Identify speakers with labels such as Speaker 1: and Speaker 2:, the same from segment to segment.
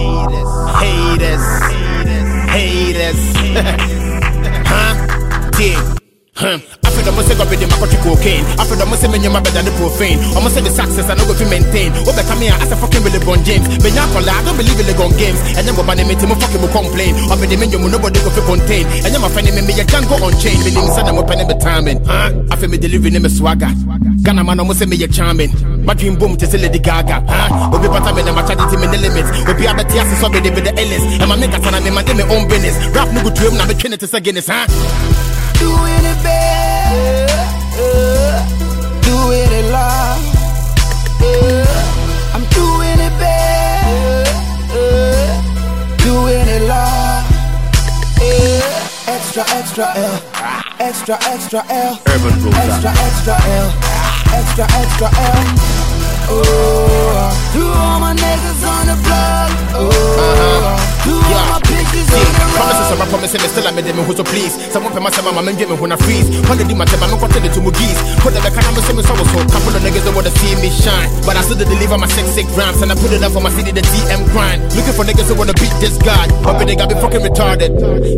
Speaker 1: Haters, haters, haters, huh? Yeah. Huh. After the music of the market cocaine, I feel the most music in my bed and the profane. Almost the success I know go to maintain. Overcome here as a fucking really bon James. But now, I don't believe in the gun games. And then, my name is fucking will complain. Of the menu, nobody go for contain. And then, my friend, me, I can't go on chain. Me, son, I'm up and timing. Huh? I feel me delivering me swagger. Ghana man, almost me, you charming. My dream boom to see Lady Gaga. Huh? Obi Patamin and my charity me the limits. Obi abeti ase so be the be the Ellis. And my nigga sana me man dey me own business. Rap no go to him na me train it to say Guinness. Huh?
Speaker 2: Doing it bad, doing it loud. I'm doing it bad, doing it loud. Extra, extra L, extra, extra L, extra, extra L, extra, extra L. Oh,
Speaker 1: are promises, still I made them who so please. Someone pay my sama, my men give me when I freeze. They do my time, I'm not to my geese. Put them back, I'm so so so. Couple of niggas that wanna see me shine. But I still deliver my six six grams and I put it up for my city, the DM grind. Looking for niggas who wanna beat this god. But they got me fucking retarded.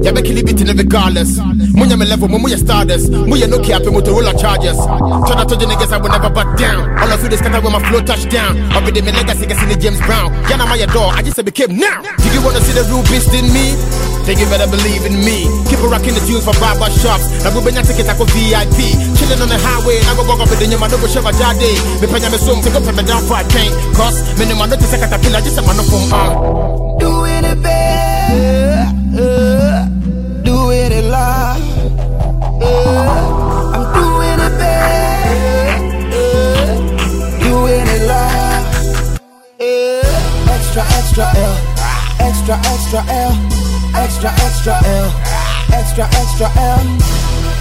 Speaker 1: Yeah, be killing beating regardless. Munya me level, munya stardust. Munya no cap, Motorola charges. Told I told you niggas I will never back down. All of you this scatter when my flow touch touchdown. Up be the legacy, in the James Brown. Yana my door, I just became now. Do you wanna see the real beast in me? Then you better believe in me. Keep on rocking the tunes for barber shops. Now we bring your ticket, I go VIP. Chilling on the highway, now go go go with the nyama, no go shove a jade. Me panya me sum, take up me down for a tank. Cause, me no man notice a caterpillar, just a man from uh.
Speaker 2: doing it bad, doing it loud. I'm doing it doing it loud. Extra, extra L, extra, extra L, extra, extra L, extra, extra L.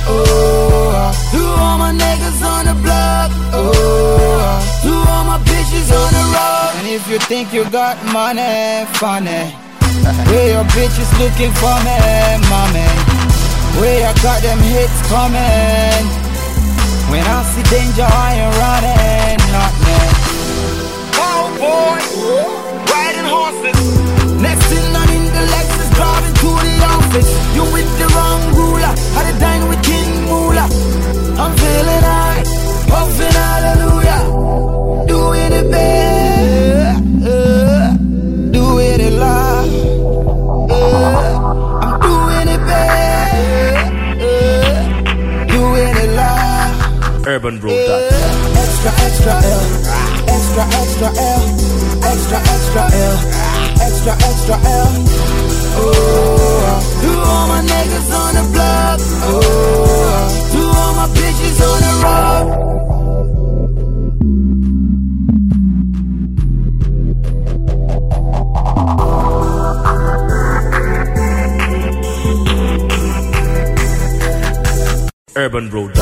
Speaker 2: Oh, to all my niggas on the block. Oh, to all my bitches on the road. And if you think you got money, funny. Where your bitches looking for me, mommy? Where I got them hits coming? When I see danger, I ain't running,
Speaker 1: Urban Road.
Speaker 2: Extra, extra L, extra, extra L, extra, extra L, extra, extra L. Oh, to all my niggas on the block. Oh, to all my bitches on the road.
Speaker 1: Urban Road.